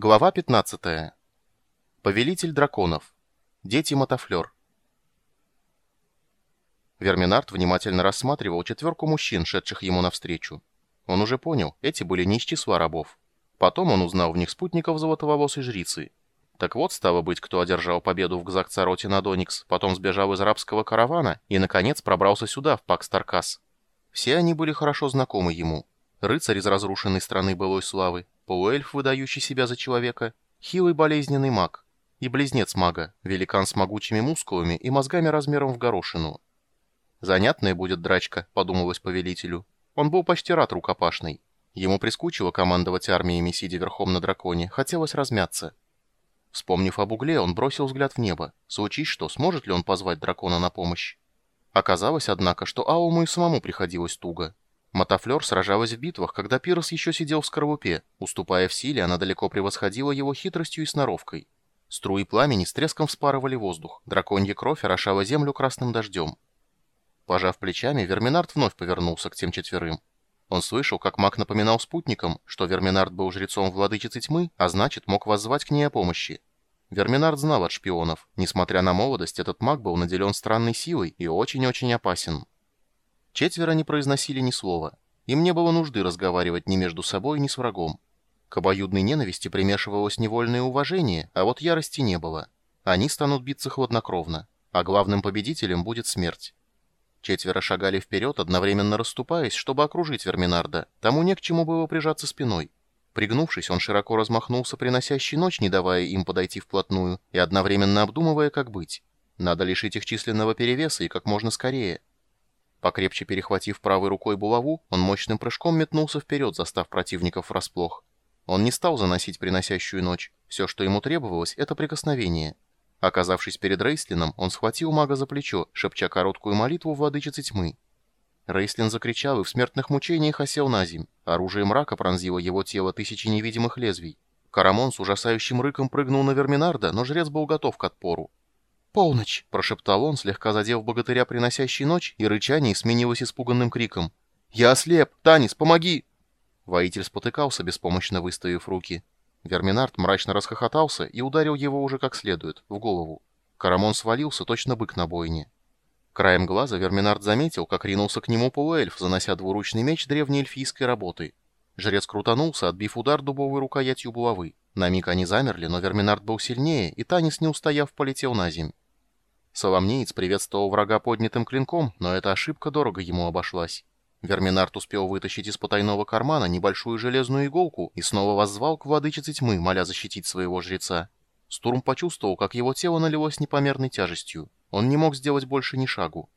Глава 15. Повелитель драконов. Дети Мотофлер. Верминард внимательно рассматривал четверку мужчин, шедших ему навстречу. Он уже понял, эти были не из числа рабов. Потом он узнал в них спутников золотоволосой жрицы. Так вот, стало быть, кто одержал победу в Гзак-Цароте над Оникс, потом сбежал из рабского каравана и, наконец, пробрался сюда, в Пакс-Таркас. Все они были хорошо знакомы ему. Рыцарь из разрушенной страны былой славы, полуэльф, выдающий себя за человека, хилый болезненный маг и близнец мага, великан с могучими мускулами и мозгами размером в горошину. «Занятная будет драчка», — подумалось повелителю. Он был почти рад рукопашной. Ему прискучило командовать армиями, сидя верхом на драконе, хотелось размяться. Вспомнив об угле, он бросил взгляд в небо. Случись что, сможет ли он позвать дракона на помощь? Оказалось, однако, что Ауму и самому приходилось туго. Мотофлер сражалась в битвах, когда Пирос еще сидел в скорлупе. Уступая в силе, она далеко превосходила его хитростью и сноровкой. Струи пламени с треском вспарывали воздух. Драконья кровь орошала землю красным дождем. Пожав плечами, Верминард вновь повернулся к тем четверым. Он слышал, как маг напоминал спутникам, что Верминард был жрецом владычицы тьмы, а значит, мог воззвать к ней о помощи. Верминард знал от шпионов. Несмотря на молодость, этот маг был наделен странной силой и очень-очень опасен. Четверо не произносили ни слова. Им не было нужды разговаривать ни между собой, ни с врагом. К обоюдной ненависти примешивалось невольное уважение, а вот ярости не было. Они станут биться хладнокровно, а главным победителем будет смерть. Четверо шагали вперед, одновременно расступаясь, чтобы окружить Верминарда. Тому не к чему было прижаться спиной. Пригнувшись, он широко размахнулся, приносящий ночь, не давая им подойти вплотную, и одновременно обдумывая, как быть. Надо лишить их численного перевеса и как можно скорее. Покрепче перехватив правой рукой булаву, он мощным прыжком метнулся вперед, застав противников врасплох. Он не стал заносить приносящую ночь. Все, что ему требовалось, это прикосновение. Оказавшись перед Рейслином, он схватил мага за плечо, шепча короткую молитву владычицы тьмы. Рейслин закричал и в смертных мучениях осел на земь. Оружие мрака пронзило его тело тысячи невидимых лезвий. Карамон с ужасающим рыком прыгнул на Верминарда, но жрец был готов к отпору. «Полночь!» — прошептал он, слегка задев богатыря, приносящий ночь, и рычание сменилось испуганным криком. «Я ослеп! Танис, помоги!» Воитель спотыкался, беспомощно выставив руки. Верминард мрачно расхохотался и ударил его уже как следует, в голову. Карамон свалился, точно бык на бойне. Краем глаза Верминард заметил, как ринулся к нему полуэльф, занося двуручный меч древней эльфийской работы. Жрец крутанулся, отбив удар дубовой рукоятью булавы. На миг они замерли, но Верминард был сильнее, и Танис, не устояв, полетел на земь. Соломнеец приветствовал врага поднятым клинком, но эта ошибка дорого ему обошлась. Верминард успел вытащить из потайного кармана небольшую железную иголку и снова воззвал к владычице тьмы, моля защитить своего жреца. Стурм почувствовал, как его тело налилось непомерной тяжестью. Он не мог сделать больше ни шагу.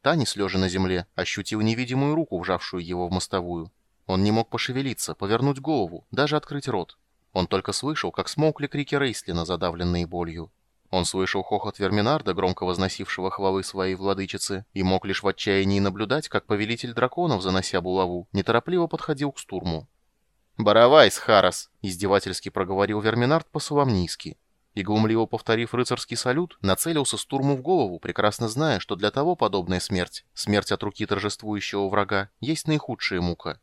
Танис, лежа на земле, ощутил невидимую руку, вжавшую его в мостовую. Он не мог пошевелиться, повернуть голову, даже открыть рот. Он только слышал, как смолкли крики Рейслина, задавленные болью. Он слышал хохот Верминарда, громко возносившего хвалы своей владычицы, и мог лишь в отчаянии наблюдать, как повелитель драконов, занося булаву, неторопливо подходил к стурму. «Баравай, Схарас!» — издевательски проговорил Верминард по-соломнийски. И, глумливо повторив рыцарский салют, нацелился стурму в голову, прекрасно зная, что для того подобная смерть, смерть от руки торжествующего врага, есть наихудшая мука.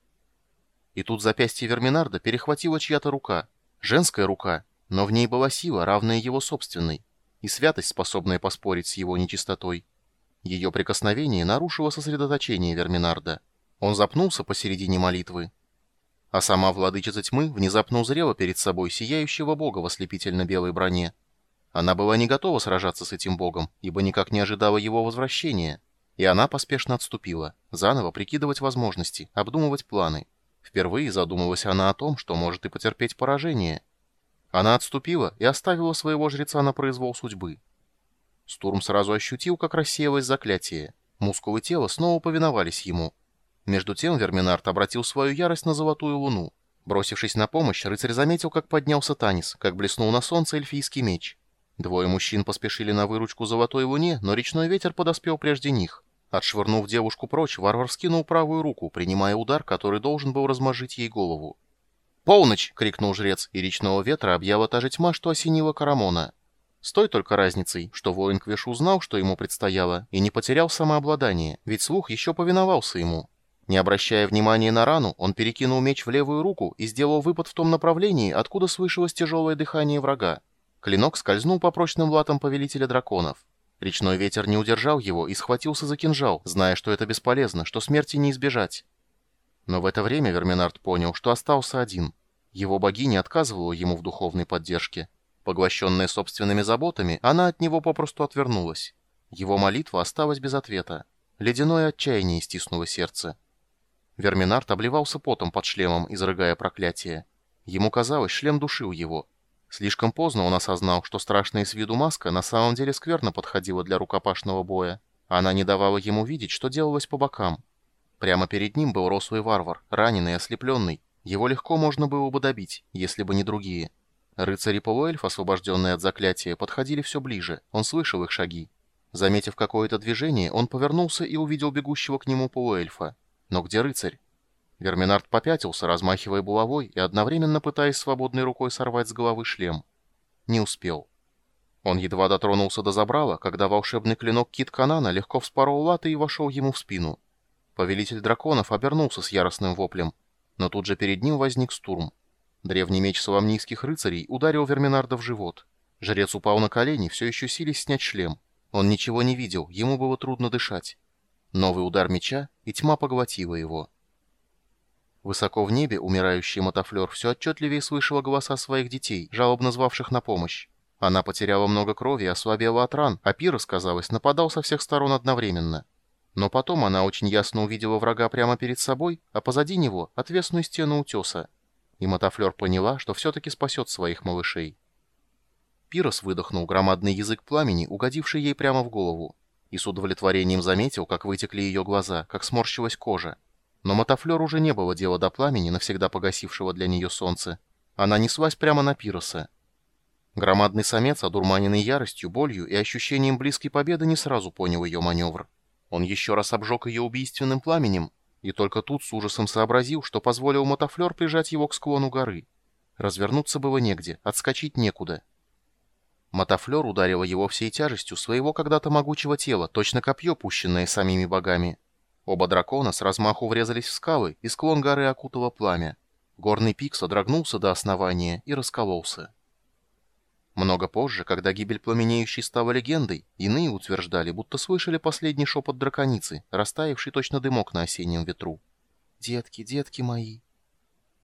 И тут запястье Верминарда перехватила чья-то рука, женская рука, но в ней была сила, равная его собственной, и святость, способная поспорить с его нечистотой. Ее прикосновение нарушило сосредоточение Верминарда. Он запнулся посередине молитвы. А сама владычица тьмы внезапно узрела перед собой сияющего бога в ослепительно-белой броне. Она была не готова сражаться с этим богом, ибо никак не ожидала его возвращения. И она поспешно отступила, заново прикидывать возможности, обдумывать планы. Впервые задумалась она о том, что может и потерпеть поражение – она отступила и оставила своего жреца на произвол судьбы. Стурм сразу ощутил, как рассеялось заклятие. Мускулы тела снова повиновались ему. Между тем Верминард обратил свою ярость на золотую луну. Бросившись на помощь, рыцарь заметил, как поднялся Танис, как блеснул на солнце эльфийский меч. Двое мужчин поспешили на выручку золотой луне, но речной ветер подоспел прежде них. Отшвырнув девушку прочь, варвар скинул правую руку, принимая удар, который должен был размажить ей голову. «Полночь!» — крикнул жрец, и речного ветра объяла та же тьма, что осенила Карамона. С той только разницей, что воин Квеш узнал, что ему предстояло, и не потерял самообладание, ведь слух еще повиновался ему. Не обращая внимания на рану, он перекинул меч в левую руку и сделал выпад в том направлении, откуда слышалось тяжелое дыхание врага. Клинок скользнул по прочным латам повелителя драконов. Речной ветер не удержал его и схватился за кинжал, зная, что это бесполезно, что смерти не избежать. Но в это время Верминард понял, что остался один. Его богиня отказывала ему в духовной поддержке. Поглощенная собственными заботами, она от него попросту отвернулась. Его молитва осталась без ответа. Ледяное отчаяние стиснуло сердце. Верминард обливался потом под шлемом, изрыгая проклятие. Ему казалось, шлем душил его. Слишком поздно он осознал, что страшная с виду маска на самом деле скверно подходила для рукопашного боя. Она не давала ему видеть, что делалось по бокам. Прямо перед ним был рослый варвар, раненый и ослепленный. Его легко можно было бы добить, если бы не другие. Рыцари полуэльф, освобожденные от заклятия, подходили все ближе. Он слышал их шаги. Заметив какое-то движение, он повернулся и увидел бегущего к нему полуэльфа. Но где рыцарь? Верминард попятился, размахивая булавой и одновременно пытаясь свободной рукой сорвать с головы шлем. Не успел. Он едва дотронулся до забрала, когда волшебный клинок Кит Канана легко вспорол латы и вошел ему в спину. Повелитель драконов обернулся с яростным воплем, но тут же перед ним возник Стурм. Древний меч соломнийских рыцарей ударил Верминарда в живот. Жрец упал на колени, все еще сились снять шлем. Он ничего не видел, ему было трудно дышать. Новый удар меча, и тьма поглотила его. Высоко в небе умирающий мотофлер все отчетливее слышала голоса своих детей, жалобно звавших на помощь. Она потеряла много крови и ослабела от ран, а Пирос, казалось, нападал со всех сторон одновременно. Но потом она очень ясно увидела врага прямо перед собой, а позади него — отвесную стену утеса. И мотофлер поняла, что все-таки спасет своих малышей. Пирос выдохнул громадный язык пламени, угодивший ей прямо в голову и с удовлетворением заметил, как вытекли ее глаза, как сморщилась кожа. Но Мотофлер уже не было дела до пламени, навсегда погасившего для нее солнце. Она неслась прямо на Пироса. Громадный самец, одурманенный яростью, болью и ощущением близкой победы, не сразу понял ее маневр. Он еще раз обжег ее убийственным пламенем, и только тут с ужасом сообразил, что позволил Мотофлер прижать его к склону горы. Развернуться было негде, отскочить некуда. Мотофлер ударила его всей тяжестью своего когда-то могучего тела, точно копье, пущенное самими богами. Оба дракона с размаху врезались в скалы, и склон горы окутало пламя. Горный пик содрогнулся до основания и раскололся. Много позже, когда гибель пламенеющей стала легендой, иные утверждали, будто слышали последний шепот драконицы, растаявший точно дымок на осеннем ветру. «Детки, детки мои,